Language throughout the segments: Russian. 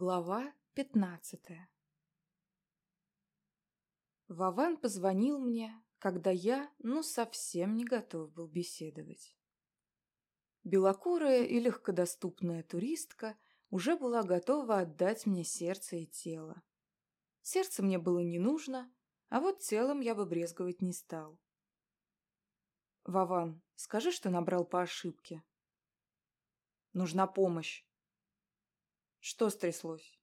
Глава пятнадцатая Вован позвонил мне, когда я, ну, совсем не готов был беседовать. Белокурая и легкодоступная туристка уже была готова отдать мне сердце и тело. Сердце мне было не нужно, а вот телом я бы брезговать не стал. «Вован, скажи, что набрал по ошибке». «Нужна помощь». Что стряслось?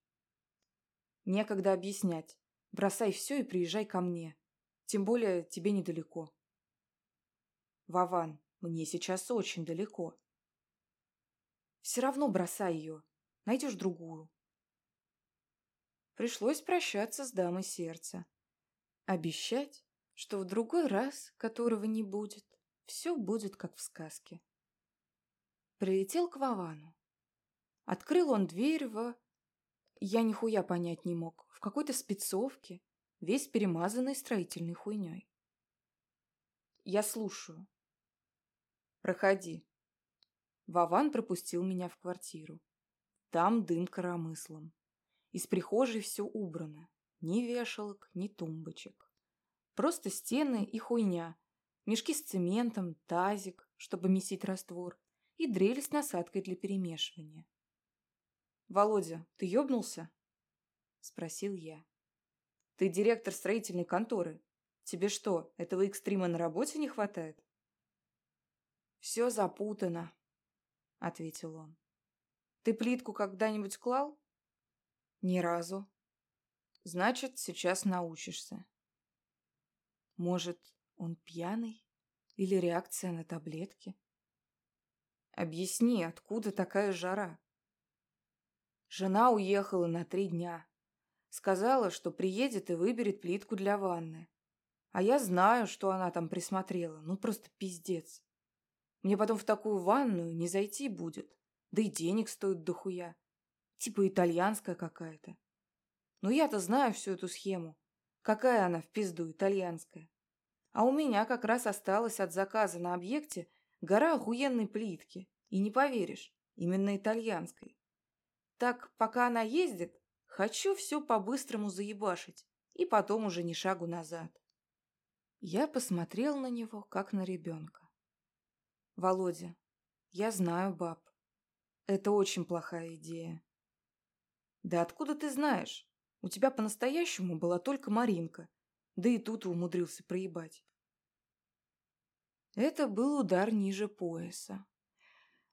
Некогда объяснять. Бросай все и приезжай ко мне. Тем более тебе недалеко. Вован, мне сейчас очень далеко. Все равно бросай ее. Найдешь другую. Пришлось прощаться с дамой сердца. Обещать, что в другой раз, которого не будет, все будет как в сказке. Прилетел к Вовану. Открыл он дверь в... Я нихуя понять не мог. В какой-то спецовке, весь перемазанный строительной хуйней. Я слушаю. Проходи. Вован пропустил меня в квартиру. Там дым коромыслом. Из прихожей все убрано. Ни вешалок, ни тумбочек. Просто стены и хуйня. Мешки с цементом, тазик, чтобы месить раствор, и дрель с насадкой для перемешивания. «Володя, ты ёбнулся?» — спросил я. «Ты директор строительной конторы. Тебе что, этого экстрима на работе не хватает?» «Все запутано», — ответил он. «Ты плитку когда-нибудь клал?» «Ни разу». «Значит, сейчас научишься». «Может, он пьяный? Или реакция на таблетки?» «Объясни, откуда такая жара?» Жена уехала на три дня. Сказала, что приедет и выберет плитку для ванны. А я знаю, что она там присмотрела. Ну, просто пиздец. Мне потом в такую ванную не зайти будет. Да и денег стоит дохуя. Типа итальянская какая-то. Но я-то знаю всю эту схему. Какая она в пизду итальянская. А у меня как раз осталось от заказа на объекте гора охуенной плитки. И не поверишь, именно итальянской. Так, пока она ездит, хочу все по-быстрому заебашить, и потом уже ни шагу назад. Я посмотрел на него, как на ребенка. Володя, я знаю баб. Это очень плохая идея. Да откуда ты знаешь? У тебя по-настоящему была только Маринка, да и тут умудрился проебать. Это был удар ниже пояса.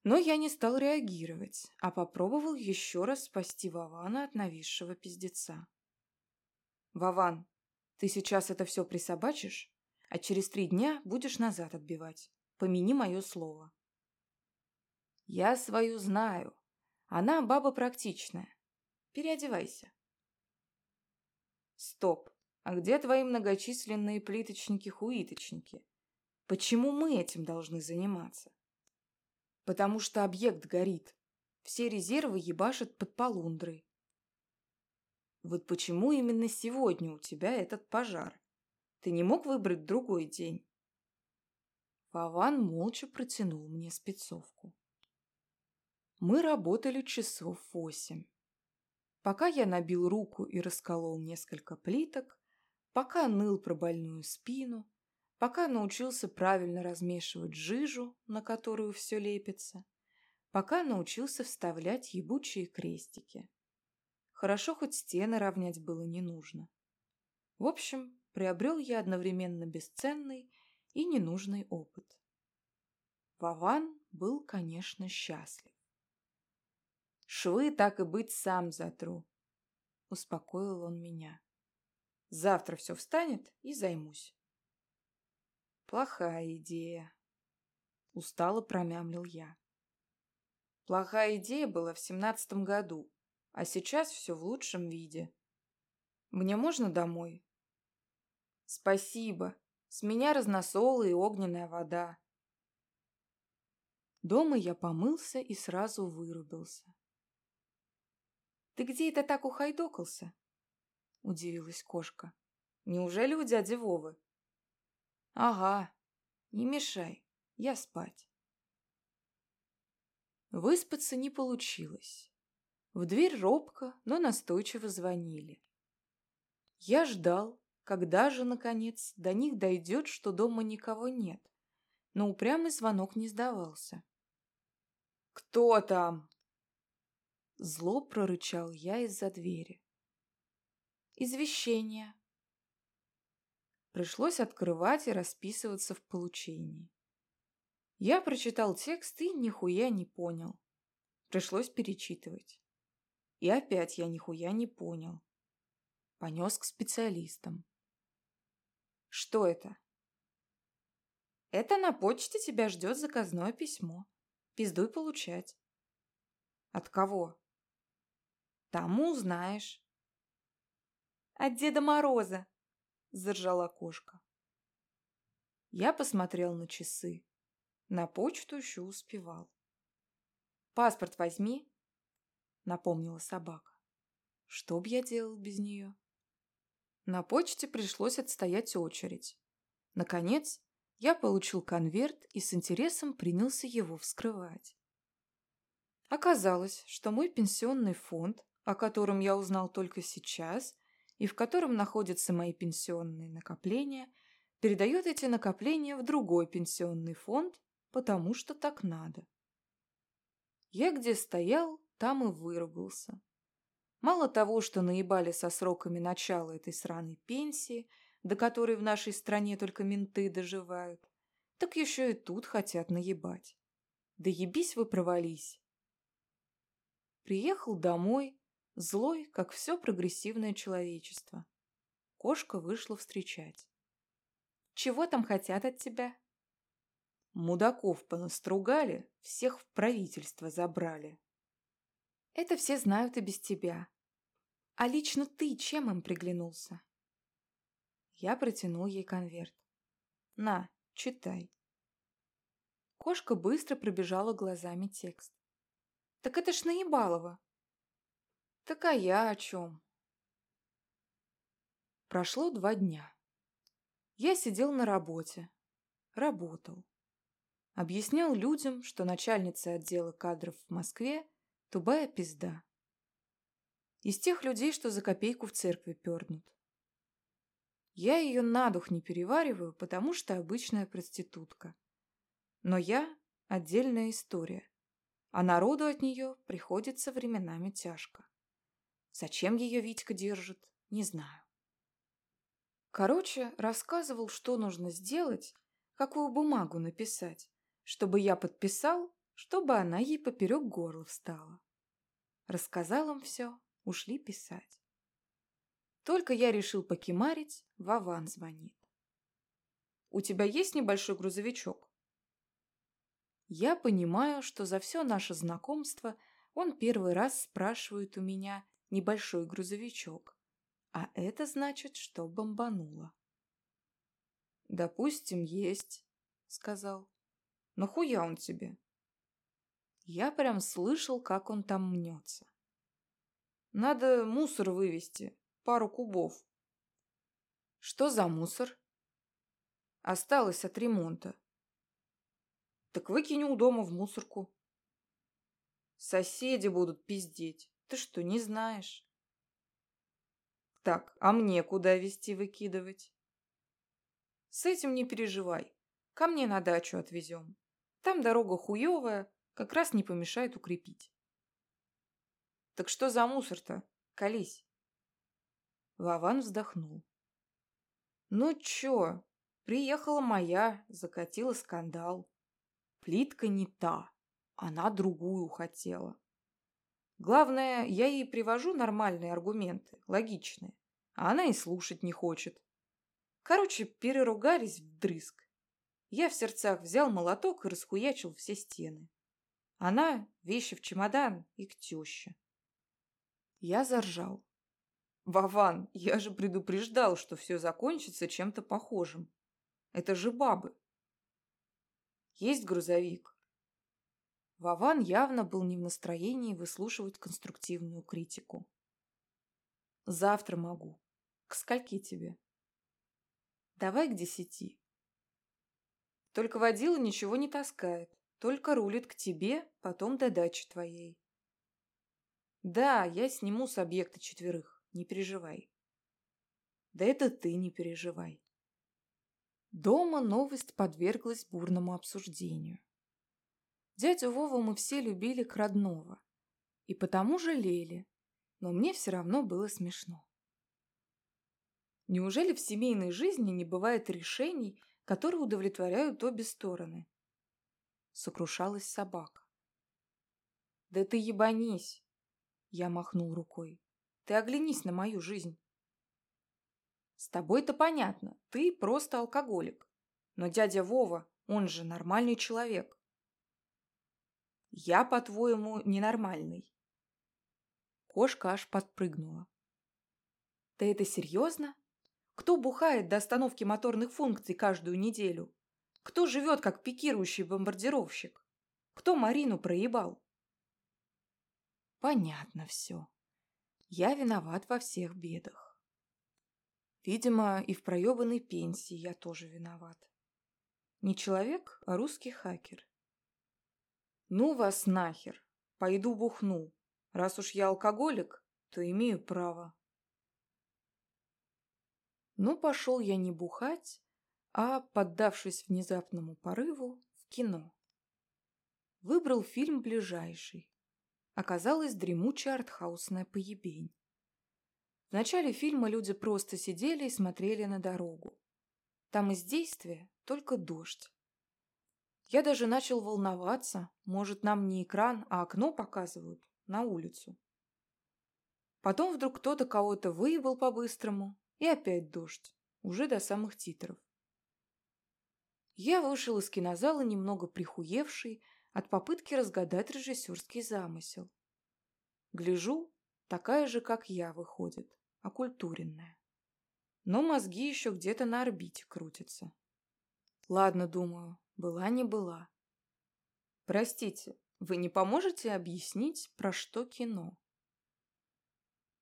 Но я не стал реагировать, а попробовал еще раз спасти Вована от нависшего пиздеца. «Вован, ты сейчас это все присобачишь, а через три дня будешь назад отбивать. Помяни мое слово». «Я свою знаю. Она баба практичная. Переодевайся». «Стоп. А где твои многочисленные плиточники-хуиточники? Почему мы этим должны заниматься?» Потому что объект горит. Все резервы ебашат под полундрой. Вот почему именно сегодня у тебя этот пожар? Ты не мог выбрать другой день? Вован молча протянул мне спецовку. Мы работали часов восемь. Пока я набил руку и расколол несколько плиток, пока ныл про больную спину, пока научился правильно размешивать жижу, на которую все лепится, пока научился вставлять ебучие крестики. Хорошо, хоть стены равнять было не нужно. В общем, приобрел я одновременно бесценный и ненужный опыт. Вован был, конечно, счастлив. «Швы, так и быть, сам затру», — успокоил он меня. «Завтра все встанет и займусь». Плохая идея. Устало промямлил я. Плохая идея была в семнадцатом году, а сейчас все в лучшем виде. Мне можно домой? Спасибо. С меня разносолы и огненная вода. Дома я помылся и сразу вырубился. «Ты где это так ухайдокался?» — удивилась кошка. «Неужели у дяди Вовы?» Ага, не мешай, я спать. Выспаться не получилось. В дверь робко, но настойчиво звонили. Я ждал, когда же, наконец, до них дойдет, что дома никого нет, но упрямый звонок не сдавался. «Кто там?» Зло прорычал я из-за двери. «Извещение». Пришлось открывать и расписываться в получении. Я прочитал текст и нихуя не понял. Пришлось перечитывать. И опять я нихуя не понял. Понес к специалистам. Что это? Это на почте тебя ждет заказное письмо. Пиздуй получать. От кого? Тому узнаешь. От Деда Мороза, заржала кошка. Я посмотрел на часы. На почту еще успевал. «Паспорт возьми», — напомнила собака. «Что б я делал без нее?» На почте пришлось отстоять очередь. Наконец, я получил конверт и с интересом принялся его вскрывать. Оказалось, что мой пенсионный фонд, о котором я узнал только сейчас, и в котором находятся мои пенсионные накопления, передает эти накопления в другой пенсионный фонд, потому что так надо. Я где стоял, там и выругался. Мало того, что наебали со сроками начала этой сраной пенсии, до которой в нашей стране только менты доживают, так еще и тут хотят наебать. Да ебись вы провались. Приехал домой, злой, как все прогрессивное человечество. Кошка вышла встречать. «Чего там хотят от тебя?» Мудаков понастругали, всех в правительство забрали. Это все знают и без тебя. А лично ты чем им приглянулся? Я протянул ей конверт. На, читай. Кошка быстро пробежала глазами текст. Так это ж наебалово. Так а я о чем? Прошло два дня. Я сидел на работе. Работал. Объяснял людям, что начальница отдела кадров в Москве – тубая пизда. Из тех людей, что за копейку в церкви пернут. Я ее на дух не перевариваю, потому что обычная проститутка. Но я – отдельная история, а народу от нее приходится временами тяжко. Зачем ее Витька держит, не знаю. Короче, рассказывал, что нужно сделать, какую бумагу написать, чтобы я подписал, чтобы она ей поперек горла встала. Рассказал им все, ушли писать. Только я решил покемарить, Вован звонит. «У тебя есть небольшой грузовичок?» Я понимаю, что за все наше знакомство он первый раз спрашивает у меня небольшой грузовичок, а это значит, что бомбануло. «Допустим, есть», — сказал. Нахуя он тебе? Я прям слышал, как он там мнется. Надо мусор вывести, пару кубов. Что за мусор? Осталось от ремонта. Так выкинь у дома в мусорку. Соседи будут пиздеть. Ты что, не знаешь? Так, а мне куда везти выкидывать? С этим не переживай. Ко мне на дачу отвезем. Там дорога хуевая, как раз не помешает укрепить. Так что за мусор-то? Колись. Вован вздохнул. Ну чё, приехала моя, закатила скандал. Плитка не та, она другую хотела. Главное, я ей привожу нормальные аргументы, логичные, а она и слушать не хочет. Короче, переругались вдрызг. Я в сердцах взял молоток и расхуячил все стены. Она – вещи в чемодан и к теще. Я заржал. «Вован, я же предупреждал, что все закончится чем-то похожим. Это же бабы». «Есть грузовик». Вован явно был не в настроении выслушивать конструктивную критику. «Завтра могу. К скольки тебе?» «Давай к десяти». Только водила ничего не таскает, только рулит к тебе, потом до дачи твоей. Да, я сниму с объекта четверых, не переживай. Да это ты не переживай. Дома новость подверглась бурному обсуждению. Дядю Вову мы все любили к родного и потому жалели, но мне все равно было смешно. Неужели в семейной жизни не бывает решений, которые удовлетворяют обе стороны? Сокрушалась собака. Да ты ебанись! Я махнул рукой. Ты оглянись на мою жизнь. С тобой-то понятно, ты просто алкоголик. Но дядя Вова, он же нормальный человек. Я, по-твоему, ненормальный. Кошка аж подпрыгнула. Ты это серьезно? Кто бухает до остановки моторных функций каждую неделю? Кто живет как пикирующий бомбардировщик? Кто Марину проебал? Понятно все. Я виноват во всех бедах. Видимо, и в проебанной пенсии я тоже виноват. Не человек, а русский хакер. Ну вас нахер. Пойду бухну. Раз уж я алкоголик, то имею право. Но пошел я не бухать, а, поддавшись внезапному порыву, в кино. Выбрал фильм ближайший. Оказалось дремучая артхаусная поебень. В начале фильма люди просто сидели и смотрели на дорогу. Там из действия только дождь. Я даже начал волноваться, может, нам не экран, а окно показывают на улицу. Потом вдруг кто-то кого-то выебал по-быстрому, и опять дождь, уже до самых титров. Я вышел из кинозала немного прихуевший от попытки разгадать режиссерский замысел. Гляжу, такая же, как я, выходит окультуренная. Но мозги еще где-то на орбите крутятся. Ладно, думаю, была не была. Простите, вы не поможете объяснить, про что кино?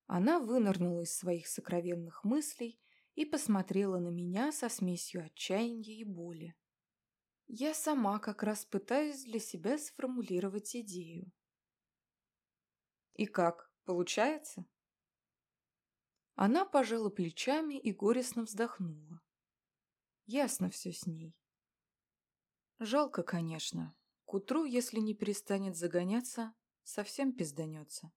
Она вынырнула из своих сокровенных мыслей и посмотрела на меня со смесью отчаяния и боли. Я сама как раз пытаюсь для себя сформулировать идею. И как, получается? Она пожала плечами и горестно вздохнула. Ясно все с ней. Жалко, конечно. К утру, если не перестанет загоняться, совсем пизданется.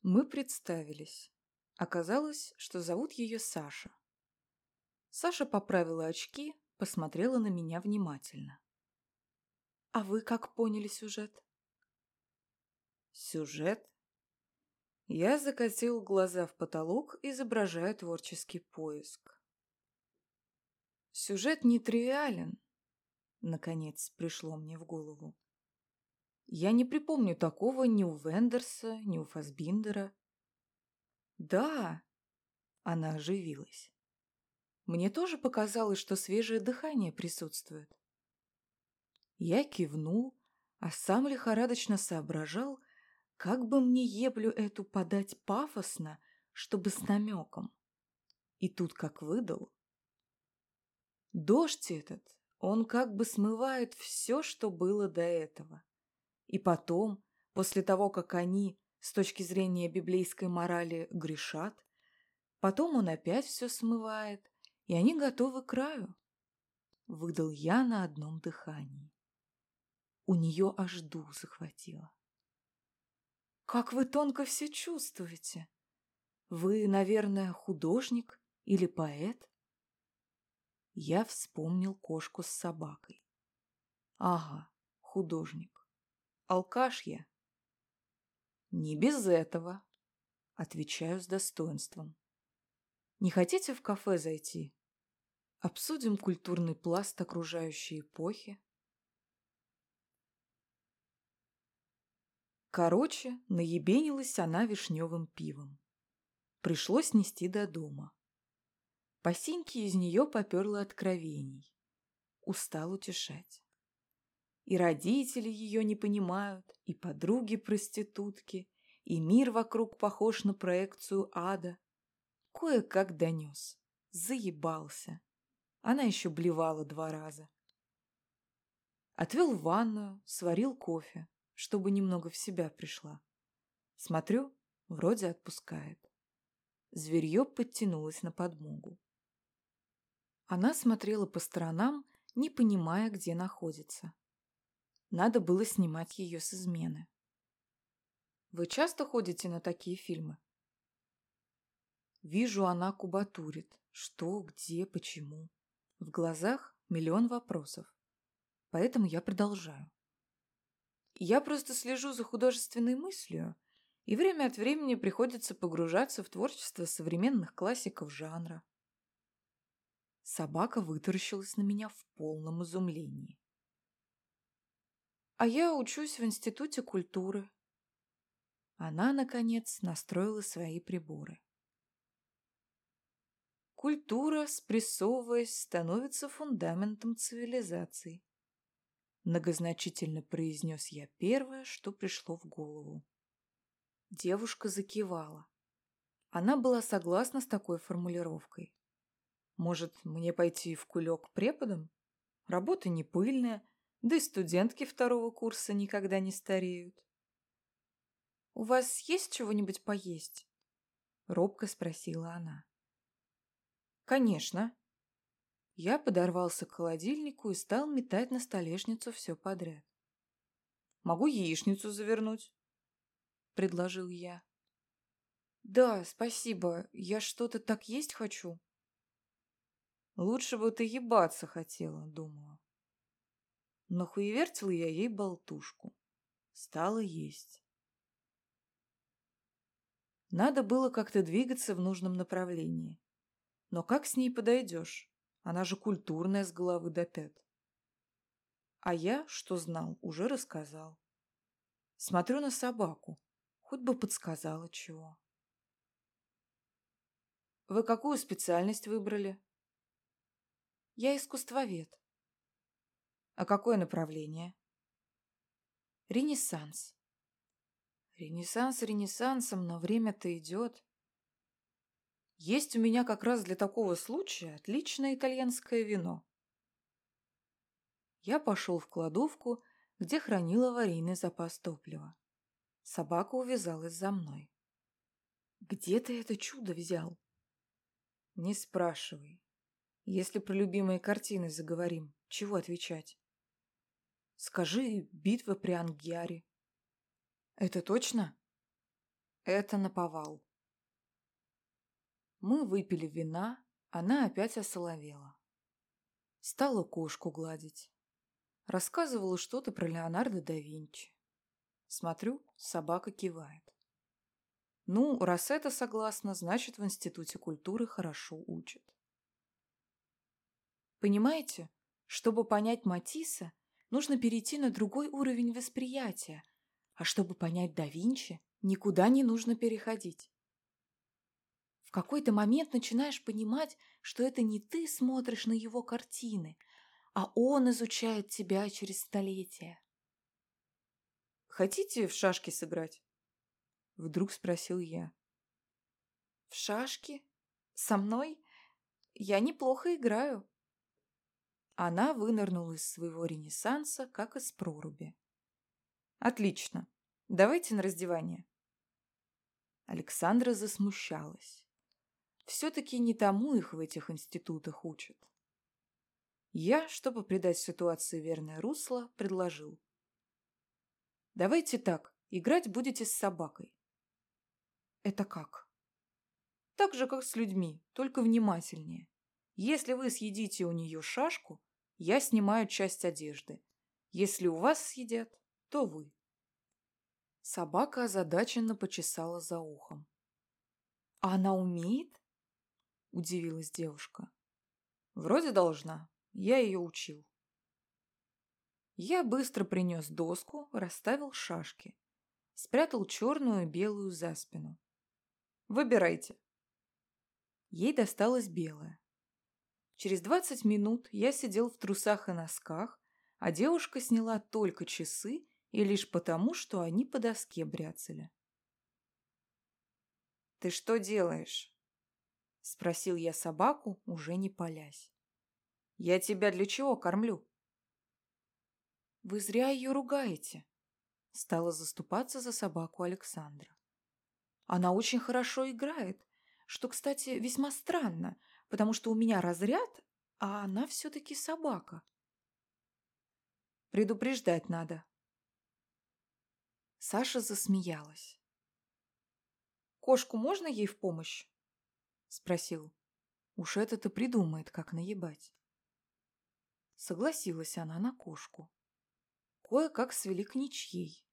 Мы представились. Оказалось, что зовут ее Саша. Саша поправила очки, посмотрела на меня внимательно. «А вы как поняли сюжет?» «Сюжет?» Я закатил глаза в потолок, изображая творческий поиск. Сюжет нетривиален, наконец пришло мне в голову. Я не припомню такого ни у Вендерса, ни у Фасбиндера. Да, она оживилась. Мне тоже показалось, что свежее дыхание присутствует. Я кивнул, а сам лихорадочно соображал, как бы мне еблю эту подать пафосно, чтобы с намеком? И тут как выдал. Дождь этот, он как бы смывает все, что было до этого. И потом, после того, как они, с точки зрения библейской морали, грешат, потом он опять все смывает, и они готовы к краю. Выдал я на одном дыхании. У нее аж дух захватило. Как вы тонко все чувствуете. Вы, наверное, художник или поэт? Я вспомнил кошку с собакой. Ага, художник. Алкаш я. Не без этого, отвечаю с достоинством. Не хотите в кафе зайти? Обсудим культурный пласт окружающей эпохи, Короче, наебенилась она вишневым пивом. Пришлось нести до дома. По из нее поперло откровений. Устал утешать. И родители ее не понимают, и подруги-проститутки, и мир вокруг похож на проекцию ада. Кое-как донес. Заебался. Она еще блевала два раза. Отвел в ванную, сварил кофе чтобы немного в себя пришла. Смотрю, вроде отпускает. Зверье подтянулось на подмогу. Она смотрела по сторонам, не понимая, где находится. Надо было снимать ее с измены. Вы часто ходите на такие фильмы? Вижу, она кубатурит. Что, где, почему. В глазах миллион вопросов. Поэтому я продолжаю. Я просто слежу за художественной мыслью, и время от времени приходится погружаться в творчество современных классиков жанра. Собака вытаращилась на меня в полном изумлении. А я учусь в Институте культуры. Она, наконец, настроила свои приборы. Культура, спрессовываясь, становится фундаментом цивилизации. Многозначительно произнес я первое, что пришло в голову. Девушка закивала. Она была согласна с такой формулировкой. Может, мне пойти в кулек преподом? Работа не пыльная, да и студентки второго курса никогда не стареют. «У вас есть чего-нибудь поесть?» — робко спросила она. «Конечно». Я подорвался к холодильнику и стал метать на столешницу все подряд. «Могу яичницу завернуть», — предложил я. «Да, спасибо. Я что-то так есть хочу». «Лучше бы ты ебаться хотела», — думала. Нахуевертил я ей болтушку. Стала есть. Надо было как-то двигаться в нужном направлении. Но как с ней подойдешь? Она же культурная с головы до пят. А я, что знал, уже рассказал. Смотрю на собаку. Хоть бы подсказала чего. Вы какую специальность выбрали? Я искусствовед. А какое направление? Ренессанс. Ренессанс ренессансом, но время-то идет. Есть у меня как раз для такого случая отличное итальянское вино. Я пошел в кладовку, где хранил аварийный запас топлива. Собака увязалась за мной. «Где ты это чудо взял?» «Не спрашивай. Если про любимые картины заговорим, чего отвечать?» Скажи, битва при Ангьяре. Это точно? Это наповал. Мы выпили вина, она опять осоловела. Стала кошку гладить. Рассказывала что-то про Леонардо да Винчи. Смотрю, собака кивает. Ну, раз это согласна, значит, в Институте культуры хорошо учат. Понимаете, чтобы понять Матисса, нужно перейти на другой уровень восприятия, а чтобы понять да Винчи, никуда не нужно переходить. В какой-то момент начинаешь понимать, что это не ты смотришь на его картины, а он изучает тебя через столетия. «Хотите в шашки сыграть?» Вдруг спросил я. «В шашки? Со мной? Я неплохо играю», она вынырнула из своего ренессанса, как из проруби. «Отлично. Давайте на раздевание». Александра засмущалась. Все-таки не тому их в этих институтах учат. Я, чтобы придать ситуации верное русло, предложил. «Давайте так, играть будете с собакой». «Это как?» «Так же, как с людьми, только внимательнее. Если вы съедите у нее шашку, я снимаю часть одежды. Если у вас съедят, то вы. Собака озадаченно почесала за ухом. «А она умеет?» – удивилась девушка. «Вроде должна. Я ее учил». Я быстро принес доску, расставил шашки. Спрятал черную и белую за спину. «Выбирайте». Ей досталась белая. Через двадцать минут я сидел в трусах и носках, а девушка сняла только часы и лишь потому, что они по доске бряцали. «Ты что делаешь?» — спросил я собаку, уже не палясь. «Я тебя для чего кормлю?» «Вы зря ее ругаете», — стала заступаться за собаку Александра. Она очень хорошо играет, что, кстати, весьма странно, потому что у меня разряд, а она все-таки собака. Предупреждать надо. Саша засмеялась. «Кошку можно ей в помощь?» Спросил. Уж это-то придумает, как наебать. Согласилась она на кошку. Кое-как свели к ничьей.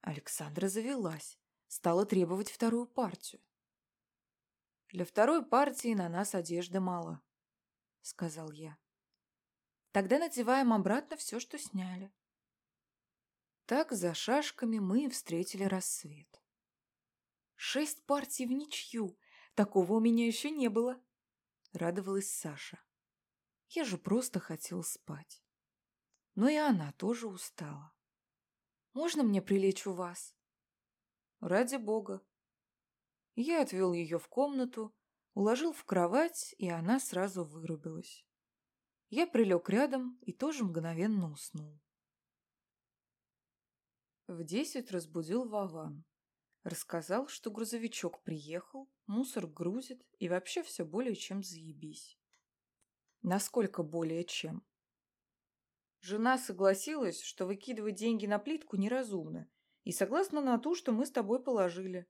Александра завелась, стала требовать вторую партию. «Для второй партии на нас одежды мало», — сказал я. «Тогда надеваем обратно все, что сняли». Так за шашками мы встретили рассвет. Шесть партий в ничью. Такого у меня еще не было. Радовалась Саша. Я же просто хотел спать. Но и она тоже устала. «Можно мне прилечь у вас?» «Ради бога». Я отвел ее в комнату, уложил в кровать, и она сразу вырубилась. Я прилег рядом и тоже мгновенно уснул. В десять разбудил Вован. Рассказал, что грузовичок приехал, мусор грузит и вообще все более чем заебись. Насколько более чем? Жена согласилась, что выкидывать деньги на плитку неразумно, и согласна на ту, что мы с тобой положили.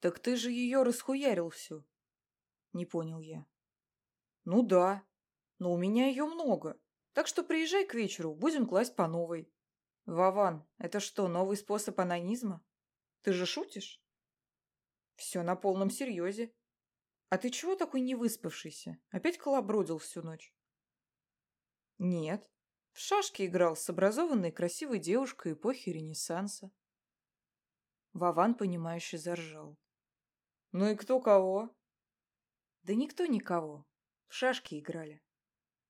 Так ты же ее расхуярил всю. Не понял я. Ну да, но у меня ее много, так что приезжай к вечеру, будем класть по новой. Вован, это что, новый способ анонизма? Ты же шутишь? Все на полном серьезе. А ты чего такой невыспавшийся? Опять колобродил всю ночь? Нет. В шашки играл с образованной красивой девушкой эпохи Ренессанса. Вован, понимающе заржал. Ну и кто кого? Да никто никого. В шашки играли.